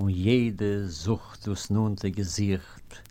und jede sucht us nun de gesicht